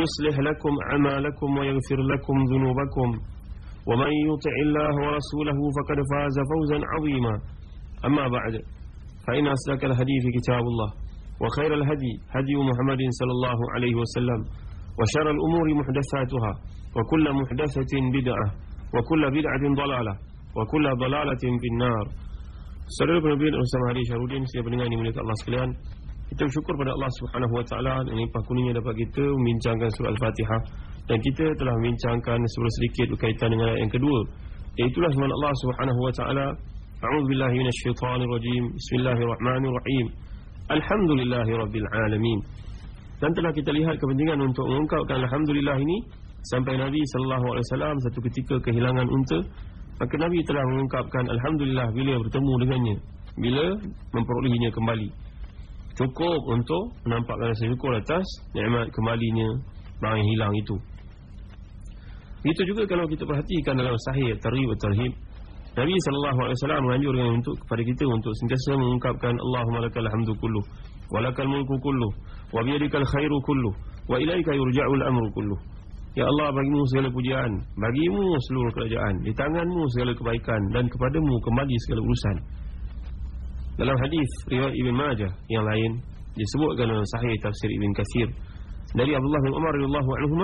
يصلح لكم أعمالكم ويغفر لكم ذنوبكم. ومن يطع الله ورسوله فقد فاز فوزا عظيما. أما بعد فإن أسلك الحديث كتاب الله وخير الهدي هدي محمد صلى الله عليه وسلم وشر الأمور محدثاتها وكل محدثة بدعة وكل بدعة ضلالة وكل ضلالة في النار. Saudara penerbit bersama Hari Syarudin Saya pendengar ini mulia Allah sekalian Kita bersyukur pada Allah Subhanahu Wa Taala Ini pakuninya dapat kita membincangkan surah Al-Fatihah. Dan kita telah membincangkan surah sedikit berkaitan dengan ayat yang kedua. Iaitulah semangat Allah Subhanahu Wa Taala A'udhu billahi minasyaitanirrajim Bismillahirrahmanirrahim. Alhamdulillahi Rabbil Alamin. Dan telah kita lihat kepentingan untuk mengungkapkan Alhamdulillah ini Sampai Nabi SAW satu ketika kehilangan unta Maka Nabi telah mengungkapkan Alhamdulillah bila bertemu dengannya Bila memperolehinya kembali Cukup untuk menampakkan rasa syukur atas Ni'mat kembalinya Barang yang hilang itu. Itu juga kalau kita perhatikan dalam sahih Tarhib Tarhib Nabi SAW menganjurkan untuk kepada kita Untuk sentiasa mengungkapkan Allahumma lakal hamdu kulluh Walakal mulku kulluh Wa biyadikal khairu kulluh Wa ilaika yurja'ul amru kulluh. Ya Allah bagimu segala pujian Bagimu seluruh kerajaan Di tanganmu segala kebaikan Dan kepadamu kembali segala urusan Dalam hadis riwayat Ibn Majah yang lain Disebutkan dalam sahih tafsir Ibn Kathir Dari Abdullah bin Umar radhiyallahu anhu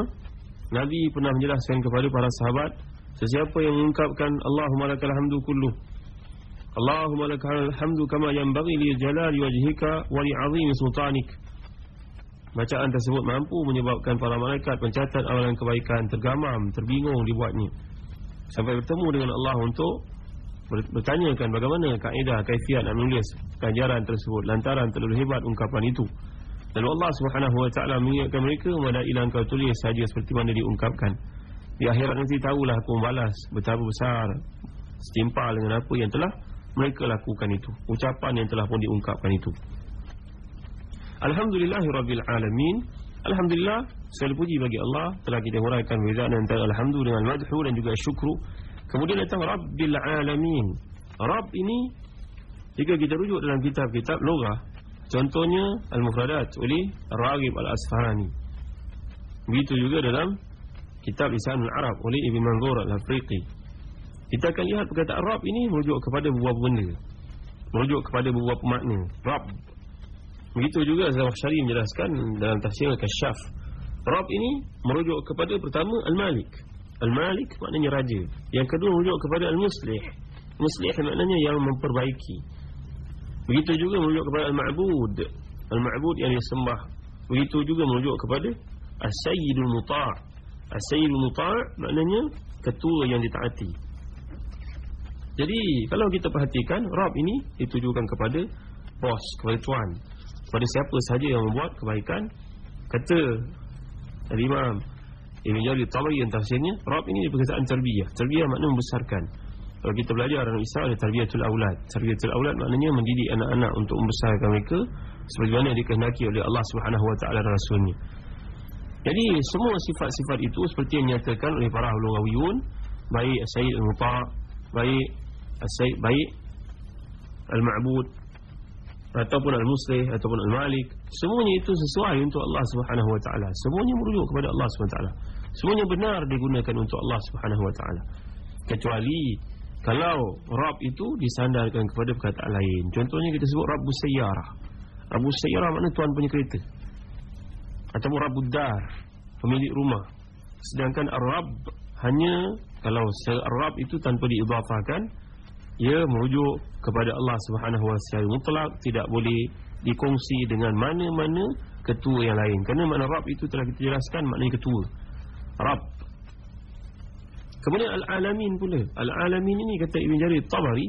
Nabi pernah menjelaskan kepada para sahabat Sesiapa yang mengungkapkan Allahumma lakal hamdu kulluh Allahumma lakal hamdu kama yanbaghi li jalali wajhika wa li 'azimi sultanik Bacaan tersebut mampu menyebabkan para malaikat pencatat amalan kebaikan tergamam, terbingung dibuatnya. Sampai bertemu dengan Allah untuk bertanyakan bagaimana kaedah, kaifiat dan menulis kajaran tersebut lantaran terlalu hebat ungkapan itu. Dan Allah Subhanahu wa taala mengingatkan mereka memadai langkah tulis saja seperti mana diungkapkan. Di akhirat nanti tahulah aku membalas betapa besar setimpal dengan apa yang telah mereka lakukan itu. Ucapan yang telah pun diungkapkan itu. Alhamdulillahirabbil alamin. Alhamdulillah segala puji bagi Allah telah kita huraikan bezaan antara alhamdulillah dengan madhu dan juga syukru. Kemudian datang rabbil alamin. Rabb ini jika kita rujuk dalam kitab-kitab logah contohnya al-mufradat oleh Raghib al-Asfahani. Begitu juga dalam kitab Lisanul Arab oleh Ibn Manzur al-Afriqi. Kita akan lihat perkataan Rabb ini merujuk kepada beberapa benda. Merujuk kepada beberapa makna. Rabb Begitu juga Zawakhsyari menjelaskan dalam tafsir Al-Kashaf. Rabb ini merujuk kepada pertama Al-Malik. Al-Malik maknanya raja. Yang kedua merujuk kepada Al-Muslih. Muslih maknanya yang memperbaiki. Begitu juga merujuk kepada Al-Ma'bud. Al-Ma'bud yang disembah. Begitu juga merujuk kepada As-Sayyidul Muta' As-Sayyidul Muta' maknanya ketua yang ditaati. Jadi kalau kita perhatikan Rabb ini ditujukan kepada bos, kepada tuan pada siapa sahaja yang membuat kebaikan kata Al-Imam Ibn Jari Tabari yang tafsirnya Rab ini perkataan terbiyah terbiyah makna membesarkan. Kalau kita belajar dalam Islam ada terbiyatul aulad. Terbiyatul aulad maknanya mendidik anak-anak untuk membesarkan mereka sebagaimana dikehendaki oleh Allah Taala dan Rasulnya. Jadi semua sifat-sifat itu seperti yang dinyatakan oleh para ulawiyun baik Sayyid Al-Muta baik Sayyid baik Al-Ma'bud ataupun al-muslih ataupun al-malik semuanya itu sesuai untuk Allah Subhanahu wa taala. Semuanya merujuk kepada Allah Subhanahu wa taala. Semuanya benar digunakan untuk Allah Subhanahu wa taala. Kecuali kalau Rabb itu disandarkan kepada perkataan lain. Contohnya kita sebut Rabbus Sayyarah. Rabbus Sayyarah makna tuan punya kereta. Ataupun Rabbud Dar pemilik rumah. Sedangkan Ar-Rabb hanya kalau Rab itu tanpa diidafahkan ia merujuk kepada Allah Subhanahu wa taala mutlak tidak boleh dikongsi dengan mana-mana ketua yang lain. Kerana makna Rab itu telah kita jelaskan maknanya ketua. Rab kemudian Al-Alamin pula. Al-Alamin ini kata Ibn Jarir Tabari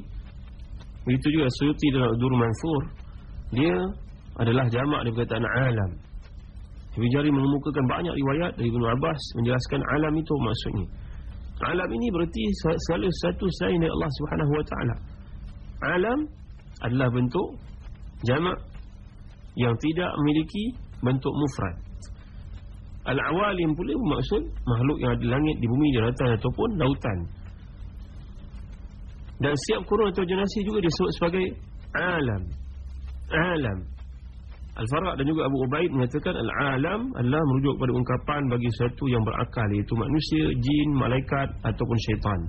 begitu juga Suyuti dalam Dur Mansur dia adalah jamak dari perkataan alam. Ibn Jarir mengemukakan banyak riwayat dari Ibn Abbas menjelaskan alam itu maksudnya alam ini berarti segala sesuatu selain dari Allah Subhanahu Wa Taala alam adalah bentuk jamak yang tidak memiliki bentuk mufrad Al-awalim pula maksud makhluk yang ada di langit, di bumi, di lautan ataupun lautan. Dan setiap kurun atau jenasi juga disebut sebagai alam. Alam. Al-Faraq dan juga Abu Ubaid mengatakan al-alam adalah merujuk pada ungkapan bagi sesuatu yang berakal iaitu manusia, jin, malaikat ataupun syaitan.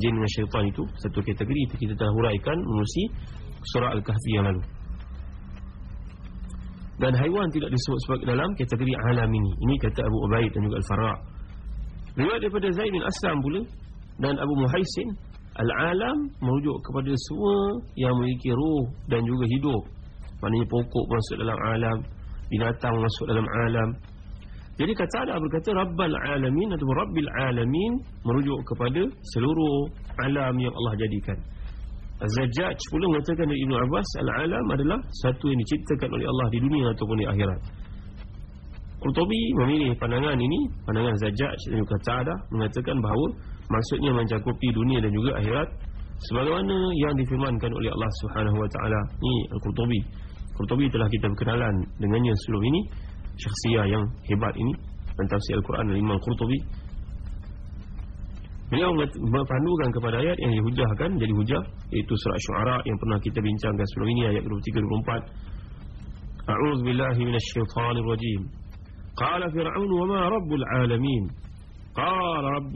Jin dan syaitan itu satu kategori itu kita telah huraikan menerusi surah Al-Kahfi yang lalu dan haiwan tidak disebut sebagai dalam kategori alam ini. Ini kata Abu Ubaid dan juga Al-Farra. Riwayat daripada Zaid bin Aslam pula dan Abu Muhaisin, al-alam merujuk kepada semua yang memiliki ruh dan juga hidup. Maknanya pokok masuk dalam alam, binatang masuk dalam alam. Jadi kata ada berkata Rabbal alamin atau Rabbil alamin merujuk kepada seluruh alam yang Allah jadikan. Az-Zajjaj pula mengatakan dari Ibn Abbas Al-Alam adalah satu yang diciptakan oleh Allah di dunia ataupun di akhirat Qurtubi memilih pandangan ini Pandangan Zajjaj dan juga Ta'ada Mengatakan bahawa maksudnya mencakupi dunia dan juga akhirat Sebagaimana yang difirmankan oleh Allah Subhanahu Wa Taala. Ini Al-Qurtubi Qurtubi telah kita berkenalan dengannya sebelum ini Syakhsiyah yang hebat ini Tentafsir Al-Quran Al-Imam Qurtubi Beliau berpandukan kepada ayat yang dihujahkan jadi hujah iaitu surah Syuara yang pernah kita bincangkan sebelum ini ayat 23 24. A'udzu billahi minasyaitonir rajim. Qala fir'aun wa ma rabbul alamin?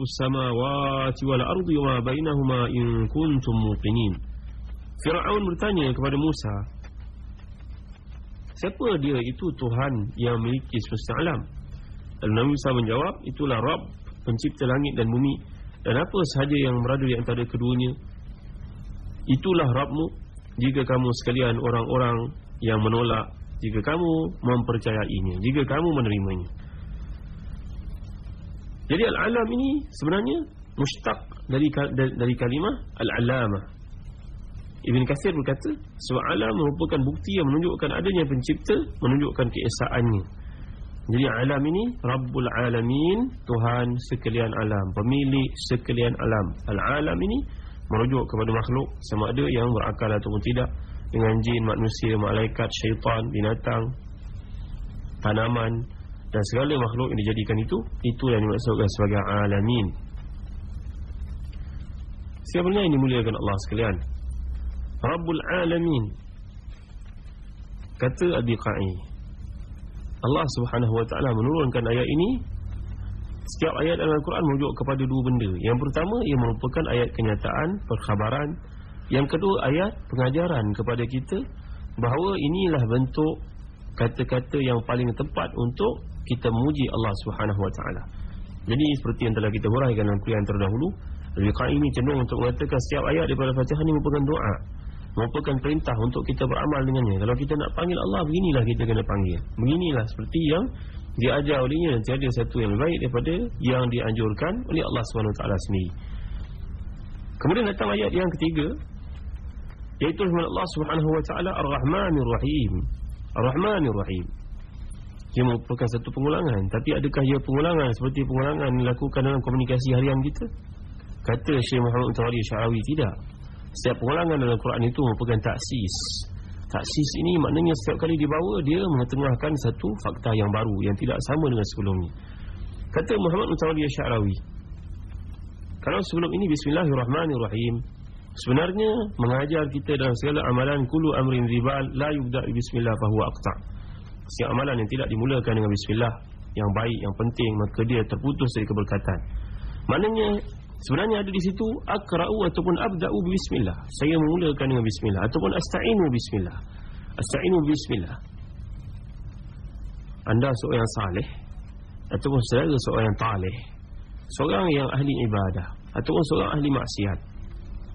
Samawati wal ardi wa ma bainahuma in kuntum muqinin. Fir'aun bertanya kepada Musa, Siapa dia itu Tuhan yang memiliki semesta alam? Dan Nabi Musa menjawab, itulah Rabb pencipta langit dan bumi dan apa sahaja yang berada di antara keduanya Itulah Rabbmu Jika kamu sekalian orang-orang yang menolak Jika kamu mempercayainya Jika kamu menerimanya Jadi Al-Alam ini sebenarnya Mustaq dari dari kalimah Al-Alamah Ibn Kathir berkata Sebab alam merupakan bukti yang menunjukkan adanya pencipta Menunjukkan keesaannya. Jadi alam ini Rabbul Alamin Tuhan sekalian alam Pemilik sekalian alam. Al-alam ini Merujuk kepada makhluk Sama ada yang berakal ataupun tidak Dengan jin, manusia, malaikat, syaitan, binatang Tanaman Dan segala makhluk yang dijadikan itu Itu yang dimaksudkan sebagai alamin Siapa yang dimuliakan Allah sekalian Rabbul Alamin Kata Adi-Qa'i Allah Subhanahu Wa Taala menurunkan ayat ini setiap ayat dalam Al-Quran merujuk kepada dua benda. Yang pertama ia merupakan ayat kenyataan, perkhabaran. Yang kedua ayat pengajaran kepada kita bahawa inilah bentuk kata-kata yang paling tepat untuk kita memuji Allah Subhanahu Wa Taala. Jadi seperti yang telah kita huraikan dalam kuliah terdahulu, Al-Qa'i ini cenderung untuk mengatakan setiap ayat daripada Fatihah ini merupakan doa merupakan perintah untuk kita beramal dengannya. Kalau kita nak panggil Allah, beginilah kita kena panggil. Beginilah seperti yang diajar olehnya dan tiada satu yang baik daripada yang dianjurkan oleh Allah SWT sendiri. Kemudian datang ayat yang ketiga, iaitu Allah SWT Ar-Rahmanir Rahim. Ar-Rahmanir Rahim. Ia merupakan satu pengulangan. Tapi adakah ia pengulangan seperti pengulangan dilakukan dalam komunikasi harian kita? Kata Syekh Muhammad Tawari Syarawi, tidak. Setiap pengulangan dalam Quran itu merupakan taksis Taksis ini maknanya setiap kali dibawa Dia mengetengahkan satu fakta yang baru Yang tidak sama dengan sebelumnya Kata Muhammad Mutawaliyah Syarawi Kalau sebelum ini Bismillahirrahmanirrahim Sebenarnya mengajar kita dalam segala amalan Kulu amrin ribal La yubda' bismillah fahuwa aqta' Setiap amalan yang tidak dimulakan dengan bismillah Yang baik, yang penting Maka dia terputus dari keberkatan Maknanya Sebenarnya ada di situ akra'u ataupun abda'u bismillah. Saya memulakan dengan bismillah ataupun asta'inu bismillah. Asta'inu bismillah. Anda seorang yang saleh ataupun saudara seorang yang taleh. Seorang yang ahli ibadah. Ataupun seorang ahli maksiat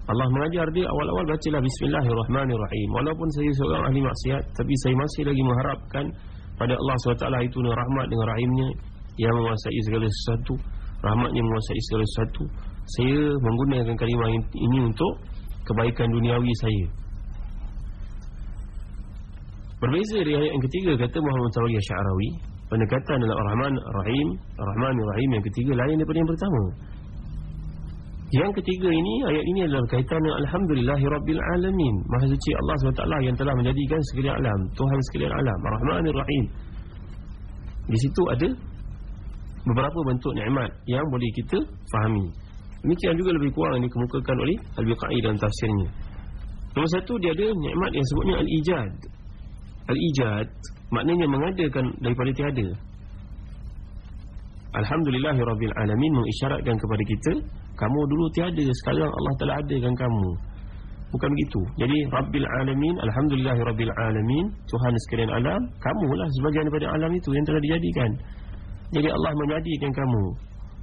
Allah mengajar dia awal-awal bacalah Bismillahirrahmanirrahim. Walaupun saya seorang ahli maksiat Tapi saya masih lagi mengharapkan Pada Allah SWT itu dengan rahmat dengan rahimnya Yang menguasai segala sesuatu Rahmatnya menguasai segala sesuatu. Saya menggunakan kalimah ini untuk Kebaikan duniawi saya. Berbeza dari ayat yang ketiga Kata Muhammad Tawaliyah Syarawi Pendekatan adalah Ar-Rahman Ar-Rahim Ar-Rahman Ar-Rahim yang ketiga lain daripada yang pertama Yang ketiga ini Ayat ini adalah kaitan dengan Alhamdulillahi Rabbil Alamin. Maha suci Allah SWT yang telah menjadikan sekalian alam Tuhan sekalian alam Ar-Rahman Ar-Rahim Di situ ada Beberapa bentuk nikmat Yang boleh kita fahami. Demikian juga lebih kurang yang dikemukakan oleh Al-Biqai dalam tafsirnya. Nombor satu dia ada nikmat yang sebutnya Al-Ijad. Al-Ijad Maknanya mengadakan daripada tiada. Alhamdulillahirrabbilalamin Mengisyaratkan kepada kita Kamu dulu tiada Sekarang Allah telah adakan kamu. Bukan begitu. Jadi Rabbil Alamin Alhamdulillahirrabbilalamin Tuhan sekalian alam Kamulah sebagian daripada alam itu Yang telah dijadikan. Jadi Allah menjadikan kamu.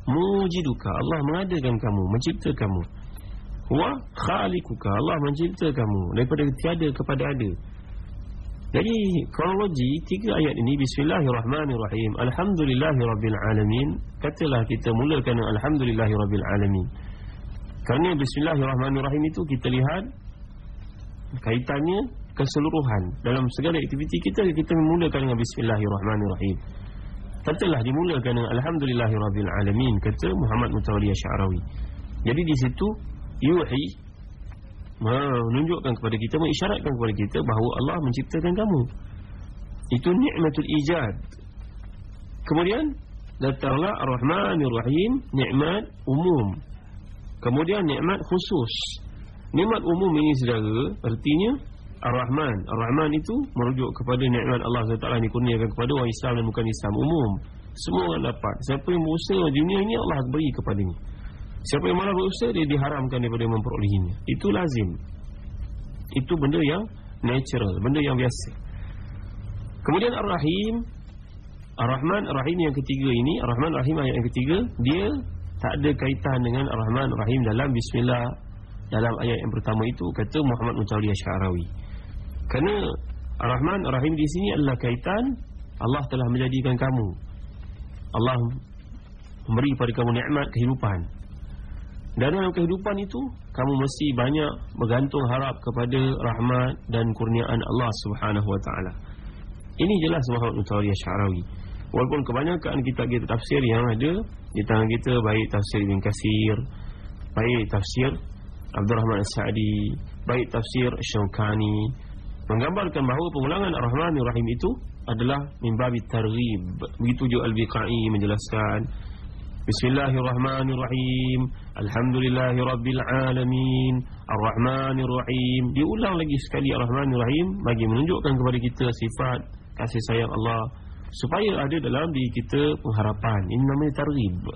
Mujiduka Allah mengadakan kamu Mencipta kamu. Wa khalikuka Allah mencipta kamu Daripada tiada kepada ada jadi kronologi tiga ayat ini Bismillahirrahmanirrahim. Alhamdulillahirrabbilalamin. Katalah kita mulakan Alhamdulillahirrabbilalamin. Kerana Bismillahirrahmanirrahim itu kita lihat Kaitannya keseluruhan Dalam segala aktiviti kita Kita memulakan dengan Bismillahirrahmanirrahim. Katalah dimulakan dengan Alhamdulillahirrabbilalamin Kata Muhammad Mutawaliyah Syarawi Jadi di situ Yuhi menunjukkan kepada kita mengisyaratkan kepada kita bahawa Allah menciptakan kamu. Itu nikmatul ijad. Kemudian datanglah ar-rahmanir rahim nikmat umum. Kemudian nikmat khusus. Nikmat umum ini saudara artinya ar-rahman. Ar-rahman itu merujuk kepada nikmat Allah SWT yang dikurniakan kepada orang Islam dan bukan Islam umum. Semua orang dapat. Siapa yang berusaha dunia ini Allah beri kepadanya Siapa yang malah berusaha dia diharamkan daripada memperolehinya. Itu lazim. Itu benda yang natural, benda yang biasa. Kemudian Ar-Rahim, Ar-Rahman, Ar-Rahim yang ketiga ini, Ar-Rahman, Ar-Rahim ayat yang ketiga, dia tak ada kaitan dengan Ar-Rahman, Ar-Rahim dalam Bismillah dalam ayat yang pertama itu kata Muhammad Mutawaliyah Syarawi. Kerana Ar-Rahman, Ar-Rahim di sini adalah kaitan Allah telah menjadikan kamu. Allah memberi pada kamu nikmat kehidupan. Dan dalam kehidupan itu Kamu mesti banyak bergantung harap kepada rahmat dan kurniaan Allah subhanahu wa ta'ala. Ini jelas Muhammad Mutawaliyah Syarawi. Walaupun kebanyakan kita kita tafsir yang ada Di tangan kita baik tafsir Ibn Kasir Baik tafsir Abdul Rahman As-Sa'di Baik tafsir Syawkani Menggambarkan bahawa pengulangan Ar-Rahman Ar-Rahim itu Adalah mimbabi targhib. Begitu juga Al-Biqai menjelaskan Bismillahirrahmanirrahim. Alhamdulillahirrabbilalamin Ar-Rahmanirrahim. Diulang lagi sekali Ar-Rahmanirrahim Bagi menunjukkan kepada kita sifat Kasih sayang Allah Supaya ada dalam diri kita pengharapan. Ini namanya targhib.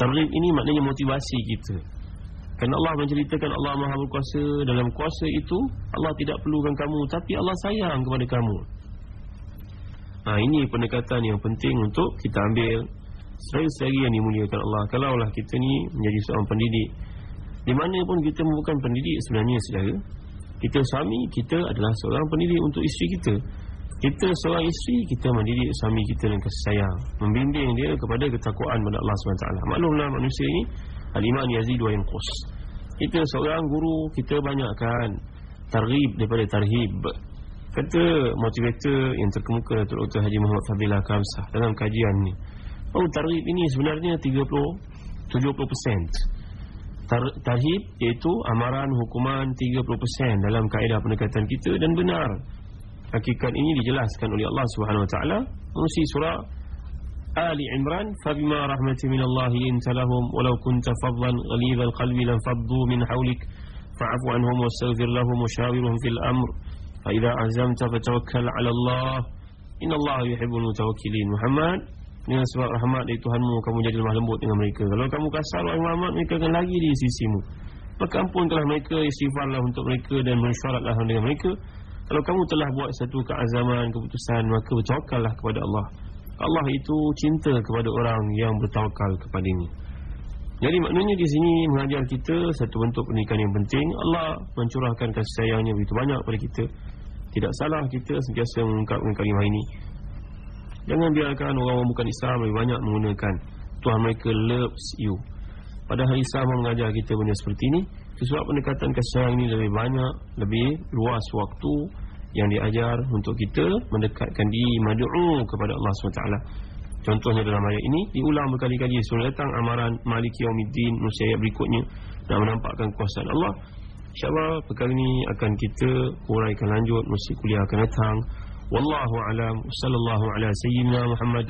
Targhib ini maknanya motivasi kita. Kerana Allah menceritakan Allah Maha Berkuasa Dalam kuasa itu Allah tidak perlukan kamu Tapi Allah sayang kepada kamu. Nah ini pendekatan yang penting untuk kita ambil Selagi-selagi yang dimuliakan Allah. Kalaulah kita ni menjadi seorang pendidik Di mana pun kita bukan pendidik sebenarnya saudara Kita suami kita adalah seorang pendidik untuk isteri kita. Kita seorang isteri kita mendidik suami kita dengan kasih sayang. Membimbing dia kepada ketakwaan kepada Allah SWT Maklumlah manusia ini Al-Iman Yazid wa Yanqus. Kita seorang guru kita banyakkan Targhib daripada tarhib Kata motivator yang terkemuka Dr. Haji Muhammad Fadilah Kamsah Dalam kajian ni Oh tarhib ini sebenarnya 30 70% Tar, Tarhib iaitu amaran hukuman 30% Dalam kaedah pendekatan kita dan benar. Hakikat ini dijelaskan oleh Allah SWT Mengusi surah Ali Imran Fabima rahmati minallahi intalahum Walau kunta fadlan ghalidhal qalbi Lan faddu min hawlik Fa'afu anhum wastaghfir lahum Washawiruhum fil amr Fa'idha azamta fatawakkal ala Allah Inna Allah yuhibbul mutawakkilin. Muhammad dengan sebab rahmat dari Tuhanmu Kamu jadi lemah lembut dengan mereka Kalau kamu kasar Wahai Muhammad Mereka akan lagi di sisimu Maka ampunkanlah mereka Istighfarlah untuk mereka Dan mensyaratlah dengan mereka Kalau kamu telah buat satu keazaman Keputusan Maka bertawakallah kepada Allah Allah itu cinta kepada orang Yang bertawakal kepada ini Jadi maknanya di sini mengajar kita satu bentuk pendidikan yang penting. Allah mencurahkan kasih sayangnya begitu banyak pada kita. Tidak salah kita sentiasa mengungkapkan kalimah ini. Jangan biarkan orang-orang bukan Islam lebih banyak menggunakan Tuhan mereka loves you. Padahal Islam mengajar kita benda seperti ini. Sebab pendekatan kasih sayang ini lebih banyak, lebih luas waktu yang diajar untuk kita mendekatkan diri madu'u kepada Allah SWT. Contohnya dalam ayat ini diulang berkali-kali sebelum datang amaran Maliki Yaumiddin Nusia ayat berikutnya nak menampakkan kuasa Allah. InsyaAllah perkara ini akan kita uraikan lanjut mesti kuliah akan datang. Wallahu alam sallallahu ala sayyidina Muhammad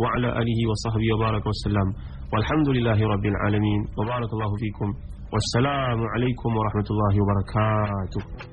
wa ala alihi wa sahbihi wa baraka wasallam. Walhamdulillahi rabbil alamin. Wa barakallahu fikum. Wassalamu alaikum warahmatullahi wabarakatuh.